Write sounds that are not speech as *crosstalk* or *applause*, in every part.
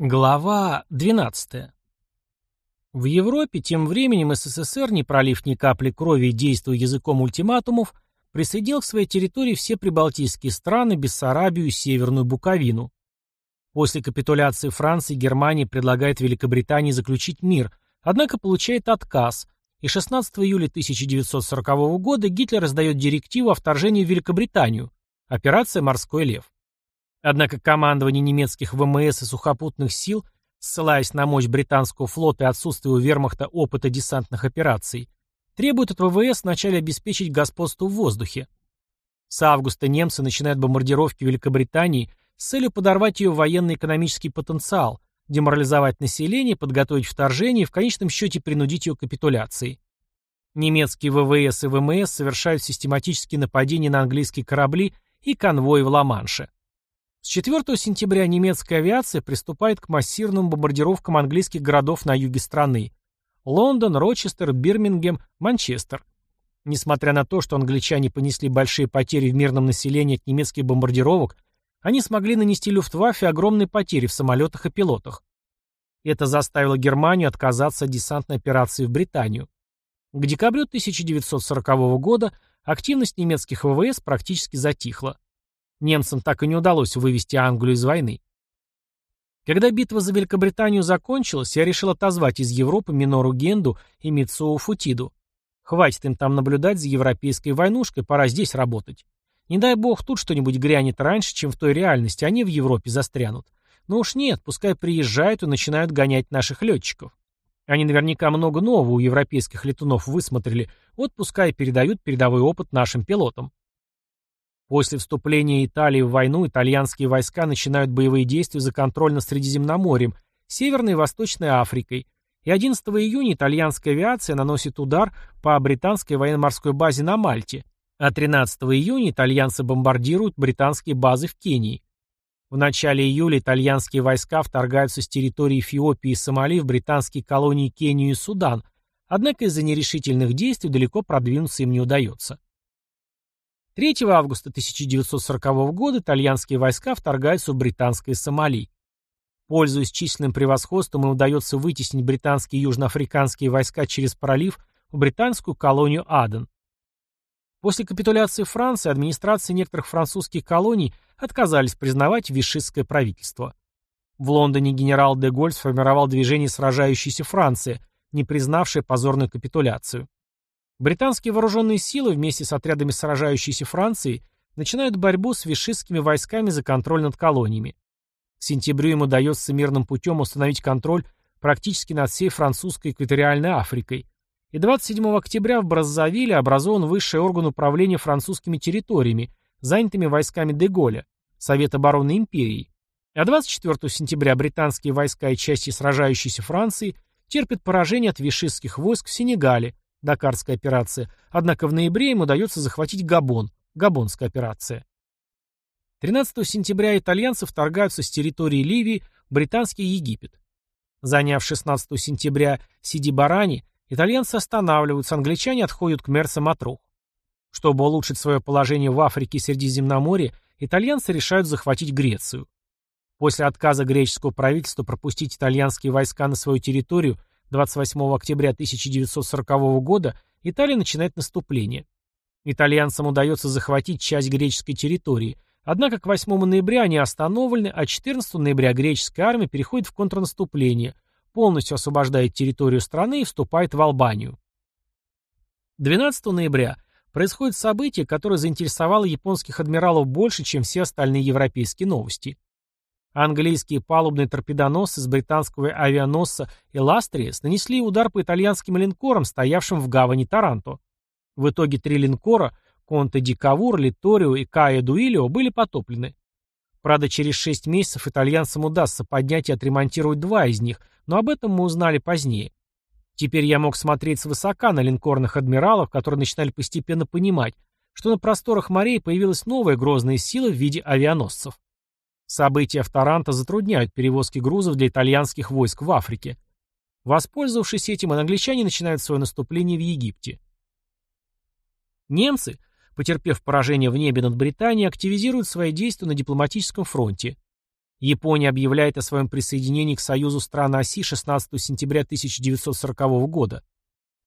Глава 12. В Европе тем временем СССР, не пролив ни капли крови и действуя языком ультиматумов, присоединил к своей территории все прибалтийские страны, Бессарабию и Северную Буковину. После капитуляции Франции Германия предлагает Великобритании заключить мир, однако получает отказ, и 16 июля 1940 года Гитлер издает директиву о вторжении в Великобританию, операция «Морской лев». Однако командование немецких ВМС и сухопутных сил, ссылаясь на мощь британского флота и отсутствие у вермахта опыта десантных операций, требует от ВВС вначале обеспечить господство в воздухе. С августа немцы начинают бомбардировки Великобритании с целью подорвать ее военно-экономический потенциал, деморализовать население, подготовить вторжение и в конечном счете принудить ее к капитуляции. Немецкие ВВС и ВМС совершают систематические нападения на английские корабли и конвои в Ла-Манше. С 4 сентября немецкая авиация приступает к массированным бомбардировкам английских городов на юге страны. Лондон, Рочестер, Бирмингем, Манчестер. Несмотря на то, что англичане понесли большие потери в мирном населении от немецких бомбардировок, они смогли нанести Люфтваффе огромные потери в самолетах и пилотах. Это заставило Германию отказаться от десантной операции в Британию. К декабрю 1940 года активность немецких ВВС практически затихла. Немцам так и не удалось вывести Англию из войны. Когда битва за Великобританию закончилась, я решил отозвать из Европы Минору Генду и Митсуо Футиду. Хватит им там наблюдать за европейской войнушкой, пора здесь работать. Не дай бог тут что-нибудь грянет раньше, чем в той реальности, они в Европе застрянут. Но уж нет, пускай приезжают и начинают гонять наших летчиков. Они наверняка много нового у европейских летунов высмотрели, вот пускай передают передовой опыт нашим пилотам. После вступления Италии в войну итальянские войска начинают боевые действия за контроль над Средиземноморьем, Северной и Восточной Африкой, и 11 июня итальянская авиация наносит удар по британской военно-морской базе на Мальте, а 13 июня итальянцы бомбардируют британские базы в Кении. В начале июля итальянские войска вторгаются с территории Эфиопии и Сомали в британские колонии Кению и Судан, однако из-за нерешительных действий далеко продвинуться им не удается. 3 августа 1940 года итальянские войска вторгаются в британское Сомали. Пользуясь численным превосходством, им удается вытеснить британские и южноафриканские войска через пролив в британскую колонию Аден. После капитуляции Франции администрации некоторых французских колоний отказались признавать вишистское правительство. В Лондоне генерал де Голь сформировал движение сражающейся Франции, не признавшее позорную капитуляцию. Британские вооруженные силы вместе с отрядами сражающейся Франции начинают борьбу с вишистскими войсками за контроль над колониями. К сентябрю им удается мирным путем установить контроль практически над всей французской экваториальной Африкой. И 27 октября в Браззавиле образован высший орган управления французскими территориями, занятыми войсками Деголя, Совет обороны империи. А 24 сентября британские войска и части сражающейся Франции терпят поражение от вишистских войск в Сенегале, Дакарская операция, однако в ноябре им удается захватить Габон, Габонская операция. 13 сентября итальянцы вторгаются с территории Ливии в британский Египет. Заняв 16 сентября Сиди-Барани, итальянцы останавливаются, англичане отходят к Мерса-Матрух. Чтобы улучшить свое положение в Африке и Средиземноморье, итальянцы решают захватить Грецию. После отказа греческого правительства пропустить итальянские войска на свою территорию 28 октября 1940 года Италия начинает наступление. Итальянцам удается захватить часть греческой территории, однако к 8 ноября они остановлены, а 14 ноября греческая армия переходит в контрнаступление, полностью освобождает территорию страны и вступает в Албанию. 12 ноября происходит событие, которое заинтересовало японских адмиралов больше, чем все остальные европейские новости. Английские палубные торпедоносцы с британского авианосца «Эластриес» нанесли удар по итальянским линкорам, стоявшим в гавани Таранто. В итоге три линкора «Конте ди Кавур», «Литорио» и «Каэ Дуилио» были потоплены. Правда, через шесть месяцев итальянцам удастся поднять и отремонтировать два из них, но об этом мы узнали позднее. Теперь я мог смотреть свысока на линкорных адмиралов, которые начинали постепенно понимать, что на просторах морей появилась новая грозная сила в виде авианосцев. События в Таранто затрудняют перевозки грузов для итальянских войск в Африке. Воспользовавшись этим, англичане начинают свое наступление в Египте. Немцы, потерпев поражение в небе над Британией, активизируют свои действия на дипломатическом фронте. Япония объявляет о своем присоединении к Союзу стран оси 16 сентября 1940 года.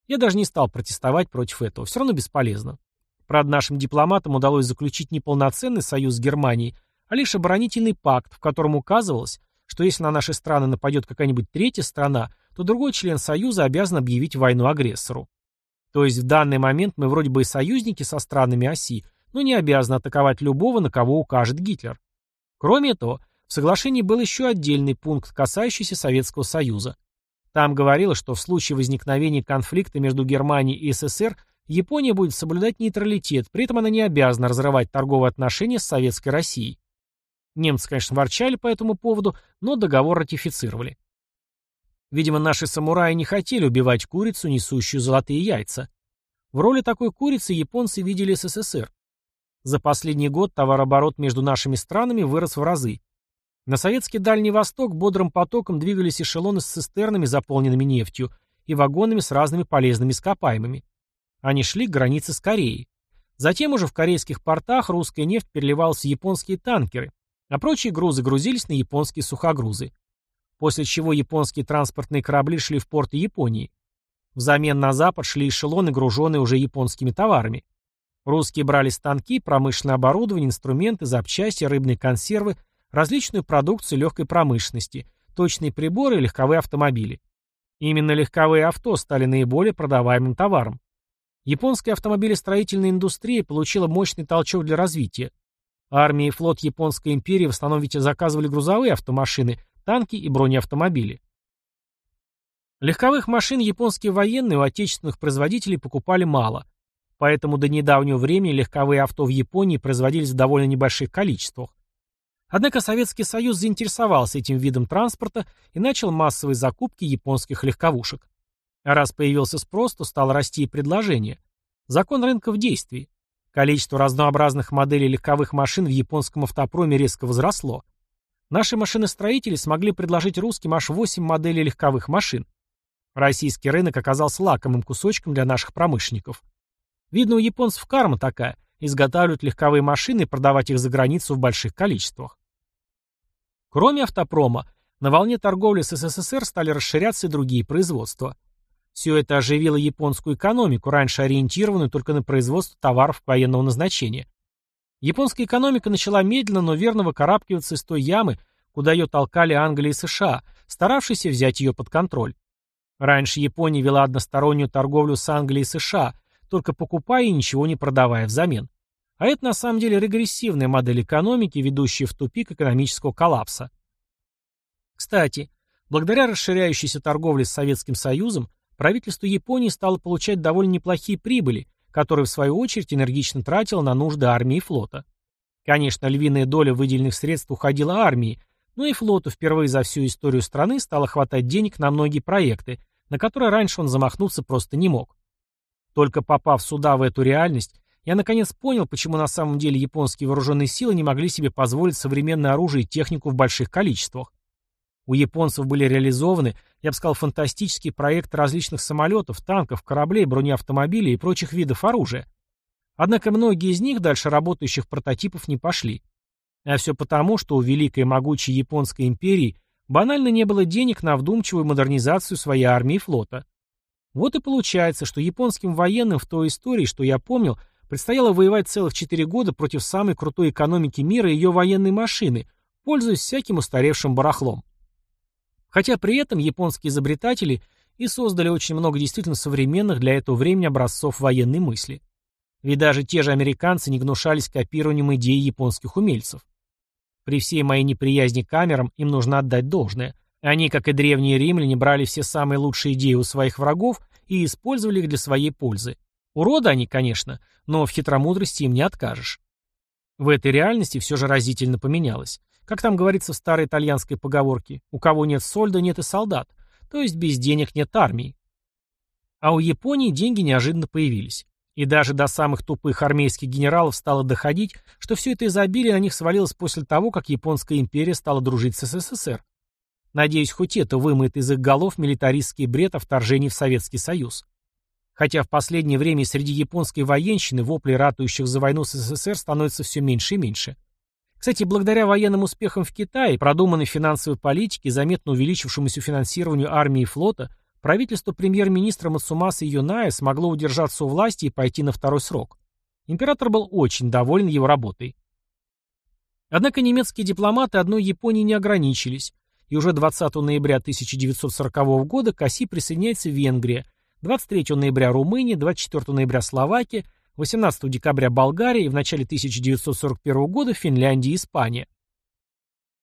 Я даже не стал протестовать против этого, все равно бесполезно. Правда, нашим дипломатам удалось заключить не полноценный союз с Германией, а лишь оборонительный пакт, в котором указывалось, что если на наши страны нападет какая-нибудь третья страна, то другой член Союза обязан объявить войну агрессору. То есть в данный момент мы вроде бы и союзники со странами оси, но не обязаны атаковать любого, на кого укажет Гитлер. Кроме этого, в соглашении был еще отдельный пункт, касающийся Советского Союза. Там говорилось, что в случае возникновения конфликта между Германией и СССР Япония будет соблюдать нейтралитет, при этом она не обязана разрывать торговые отношения с Советской Россией. Немцы, конечно, ворчали по этому поводу, но договор ратифицировали. Видимо, наши самураи не хотели убивать курицу, несущую золотые яйца. В роли такой курицы японцы видели СССР. За последний год товарооборот между нашими странами вырос в разы. На советский Дальний Восток бодрым потоком двигались эшелоны с цистернами, заполненными нефтью, и вагонами с разными полезными ископаемыми. Они шли к границе с Кореей. Затем уже в корейских портах русская нефть переливалась в японские танкеры, а прочие грузы грузились на японские сухогрузы. После чего японские транспортные корабли шли в порты Японии. Взамен на запад шли эшелоны, груженные уже японскими товарами. Русские брали станки, промышленное оборудование, инструменты, запчасти, рыбные консервы, различную продукцию легкой промышленности, точные приборы и легковые автомобили. Именно легковые авто стали наиболее продаваемым товаром. Японская автомобилестроительная индустрия получила мощный толчок для развития. Армия и флот Японской империи в основном ведь заказывали грузовые автомашины, танки и бронеавтомобили. Легковых машин японские военные у отечественных производителей покупали мало, поэтому до недавнего времени легковые авто в Японии производились в довольно небольших количествах. Однако Советский Союз заинтересовался этим видом транспорта и начал массовые закупки японских легковушек. А раз появился спрос, то стало расти и предложение. Закон рынка в действии. Количество разнообразных моделей легковых машин в японском автопроме резко возросло. Наши машиностроители смогли предложить русским аж 8 моделей легковых машин. Российский рынок оказался лакомым кусочком для наших промышленников. Видно, у японцев карма такая – изготавливать легковые машины и продавать их за границу в больших количествах. Кроме автопрома, на волне торговли с СССР стали расширяться и другие производства. Все это оживило японскую экономику, раньше ориентированную только на производство товаров военного назначения. Японская экономика начала медленно, но верно выкарабкиваться из той ямы, куда ее толкали Англия и США, старавшиеся взять ее под контроль. Раньше Япония вела одностороннюю торговлю с Англией и США, только покупая и ничего не продавая взамен. А это на самом деле регрессивная модель экономики, ведущая в тупик экономического коллапса. Кстати, благодаря расширяющейся торговле с Советским Союзом, правительство Японии стало получать довольно неплохие прибыли, которые в свою очередь энергично тратило на нужды армии и флота. Конечно, львиная доля выделенных средств уходила армии, но и флоту впервые за всю историю страны стало хватать денег на многие проекты, на которые раньше он замахнуться просто не мог. Только попав сюда в эту реальность, я наконец понял, почему на самом деле японские вооруженные силы не могли себе позволить современное оружие и технику в больших количествах. У японцев были реализованы, я бы сказал, фантастические проекты различных самолетов, танков, кораблей, бронеавтомобилей и прочих видов оружия. Однако многие из них дальше работающих прототипов не пошли. А все потому, что у великой и могучей японской империи банально не было денег на вдумчивую модернизацию своей армии и флота. Вот и получается, что японским военным в той истории, что я помнил, Предстояло воевать целых четыре года против самой крутой экономики мира и ее военной машины, пользуясь всяким устаревшим барахлом. Хотя при этом японские изобретатели и создали очень много действительно современных для этого времени образцов военной мысли. Ведь даже те же американцы не гнушались копированием идей японских умельцев. При всей моей неприязни к камерам им нужно отдать должное. Они, как и древние римляне, брали все самые лучшие идеи у своих врагов и использовали их для своей пользы. Уроды они, конечно, но в хитромудрости им не откажешь. В этой реальности все же разительно поменялось. Как там говорится в старой итальянской поговорке, у кого нет сольда, нет и солдат, то есть без денег нет армии. А у Японии деньги неожиданно появились. И даже до самых тупых армейских генералов стало доходить, что все это изобилие на них свалилось после того, как Японская империя стала дружить с СССР. Надеюсь, хоть это вымоет из их голов милитаристский бред о вторжении в Советский Союз. Хотя в последнее время среди японской военщины вопли ратующих за войну с СССР становится все меньше и меньше. Кстати, благодаря военным успехам в Китае, продуманной финансовой политике, заметно увеличившемуся финансированию армии и флота, правительство премьер-министра Мацумаса Юная смогло удержаться у власти и пойти на второй срок. Император был очень доволен его работой. Однако немецкие дипломаты одной Японии не ограничились, и уже 20 ноября 1940 года к оси присоединяется Венгрия, 23 ноября Румыния, 24 ноября Словакия, 18 декабря Болгария и в начале 1941 года Финляндия и Испания.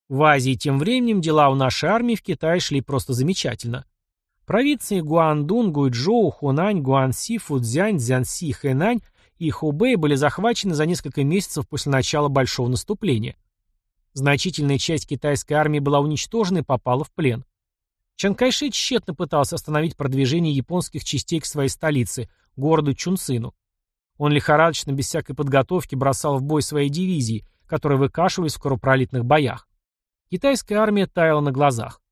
В Азии тем временем дела у нашей армии в Китае шли просто замечательно. Провинции Гуандун, Гуйчжоу, Хунань, Гуанси, Фудзянь, Цзянси, Хэнань и Хубэй были захвачены за несколько месяцев после начала большого наступления. Значительная часть китайской армии была уничтожена и попала в плен. Чан Кайши тщетно пытался остановить продвижение японских частей к своей столице, городу Чунцину. Он лихорадочно, без всякой подготовки, бросал в бой свои дивизии, которые выкашивались в скоропролитных боях. Китайская армия таяла на глазах.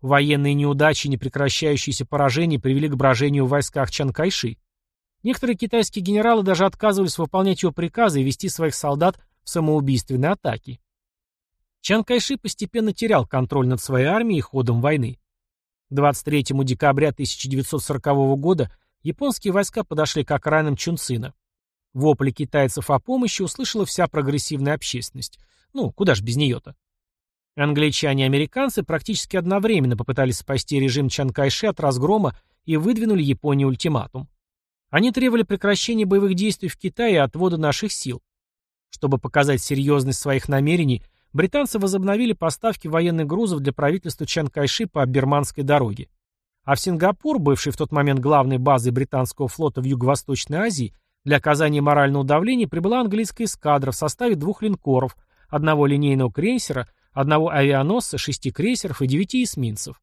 Военные неудачи и непрекращающиеся поражения привели к брожению в войсках Чан Кайши. Некоторые китайские генералы даже отказывались выполнять его приказы и вести своих солдат в самоубийственные атаки. Чан Кайши постепенно терял контроль над своей армией и ходом войны. 23 декабря 1940 года японские войска подошли к окраинам Чунцина. Вопли китайцев о помощи услышала вся прогрессивная общественность. Ну, куда ж без нее-то? Англичане и американцы практически одновременно попытались спасти режим Чан Кайши от разгрома и выдвинули Японии ультиматум. Они требовали прекращения боевых действий в Китае и отвода наших сил. Чтобы показать серьезность своих намерений, британцы возобновили поставки военных грузов для правительства Чан Кайши по Бирманской дороге. А в Сингапур, бывший в тот момент главной базой британского флота в Юго-Восточной Азии, для оказания морального давления прибыла английская эскадра в составе двух линкоров, одного линейного крейсера, одного авианосца, шести крейсеров и девяти эсминцев.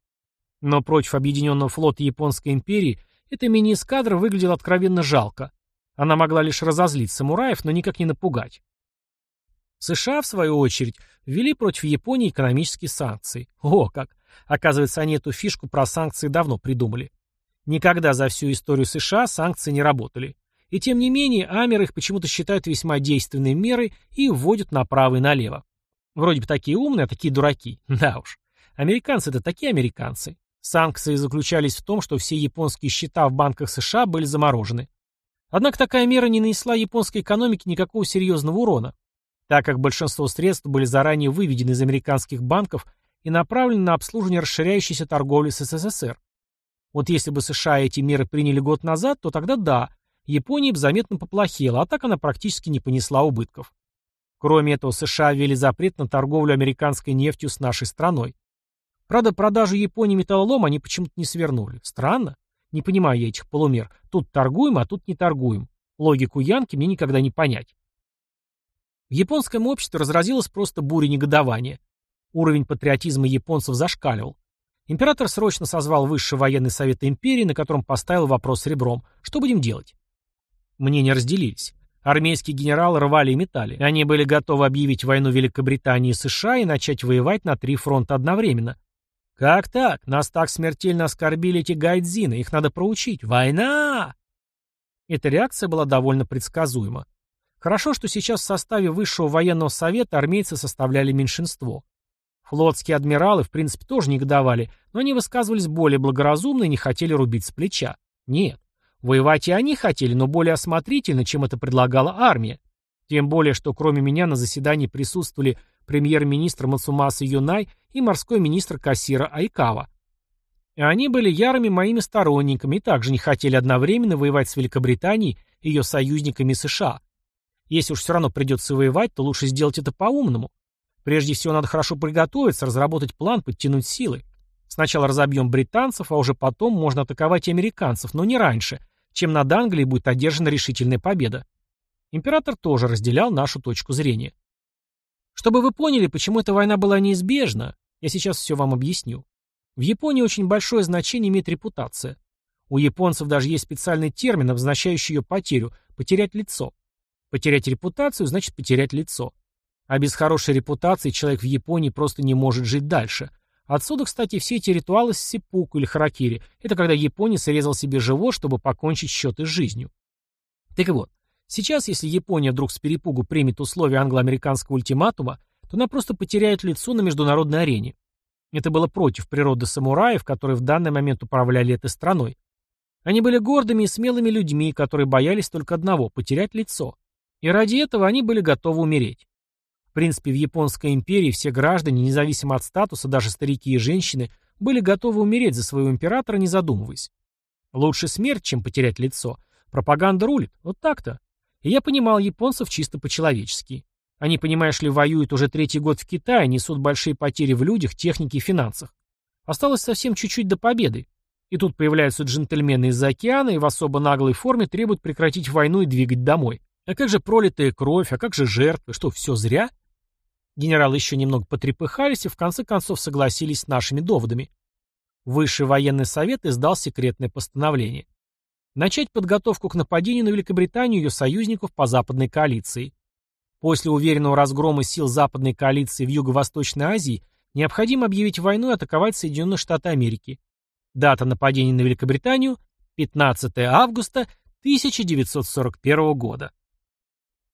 Но против объединенного флота Японской империи эта мини-эскадра выглядела откровенно жалко. Она могла лишь разозлить самураев, но никак не напугать. США, в свою очередь, ввели против Японии экономические санкции. О, как! Оказывается, они эту фишку про санкции давно придумали. Никогда за всю историю США санкции не работали. И тем не менее, Амеры их почему-то считают весьма действенной мерой и вводят направо и налево. Вроде бы такие умные, а такие дураки. *laughs* Да уж. Американцы-то такие американцы. Санкции заключались в том, что все японские счета в банках США были заморожены. Однако такая мера не нанесла японской экономике никакого серьезного урона, так как большинство средств были заранее выведены из американских банков и направлены на обслуживание расширяющейся торговли с СССР. Вот если бы США эти меры приняли год назад, то тогда да, Япония бы заметно поплохела, а так она практически не понесла убытков. Кроме этого, США ввели запрет на торговлю американской нефтью с нашей страной. Правда, продажу Японии металлолома они почему-то не свернули. Странно. Не понимаю я этих полумер. Тут торгуем, а тут не торгуем. Логику Янки мне никогда не понять. В японском обществе разразилась просто буря негодования. Уровень патриотизма японцев зашкаливал. Император срочно созвал высший военный совет империи, на котором поставил вопрос ребром. Что будем делать? Мнения разделились. Армейские генералы рвали и метали. Они были готовы объявить войну Великобритании и США и начать воевать на три фронта одновременно. Как так? Нас так смертельно оскорбили эти гайдзины. Их надо проучить. Война! Эта реакция была довольно предсказуема. Хорошо, что сейчас в составе Высшего военного совета армейцы составляли меньшинство. Флотские адмиралы, в принципе, тоже негодовали, но они высказывались более благоразумно и не хотели рубить с плеча. Нет. Воевать и они хотели, но более осмотрительно, чем это предлагала армия. Тем более, что кроме меня на заседании присутствовали премьер-министр Мацумаса Юнай и морской министр Кассира Айкава. И они были ярыми моими сторонниками и также не хотели одновременно воевать с Великобританией и ее союзниками США. Если уж все равно придется воевать, то лучше сделать это по-умному. Прежде всего надо хорошо приготовиться, разработать план, подтянуть силы. Сначала разобьем британцев, а уже потом можно атаковать американцев, но не раньше, чем над Англией будет одержана решительная победа. Император тоже разделял нашу точку зрения. Чтобы вы поняли, почему эта война была неизбежна, я сейчас все вам объясню. В Японии очень большое значение имеет репутация. У японцев даже есть специальный термин, обозначающий ее потерю – потерять лицо. Потерять репутацию значит потерять лицо. А без хорошей репутации человек в Японии просто не может жить дальше. Отсюда, кстати, все эти ритуалы с сипуку или харакири. Это когда японец резал себе живот, чтобы покончить счеты с жизнью. Так вот, сейчас, если Япония вдруг с перепугу примет условия англо-американского ультиматума, то она просто потеряет лицо на международной арене. Это было против природы самураев, которые в данный момент управляли этой страной. Они были гордыми и смелыми людьми, которые боялись только одного – потерять лицо. И ради этого они были готовы умереть. В принципе, в Японской империи все граждане, независимо от статуса, даже старики и женщины, были готовы умереть за своего императора, не задумываясь. Лучше смерть, чем потерять лицо. Пропаганда рулит. Вот так-то. И я понимал японцев чисто по-человечески. Они, понимаешь ли, воюют уже третий год в Китае, несут большие потери в людях, технике и финансах. Осталось совсем чуть-чуть до победы. И тут появляются джентльмены из-за океана и в особо наглой форме требуют прекратить войну и двигать домой. А как же пролитая кровь, а как же жертвы? Что, все зря? Генералы еще немного потрепыхались и в конце концов согласились с нашими доводами. Высший военный совет издал секретное постановление. Начать подготовку к нападению на Великобританию и ее союзников по западной коалиции. После уверенного разгрома сил западной коалиции в Юго-Восточной Азии необходимо объявить войну и атаковать Соединенные Штаты Америки. Дата нападения на Великобританию – 15 августа 1941 года.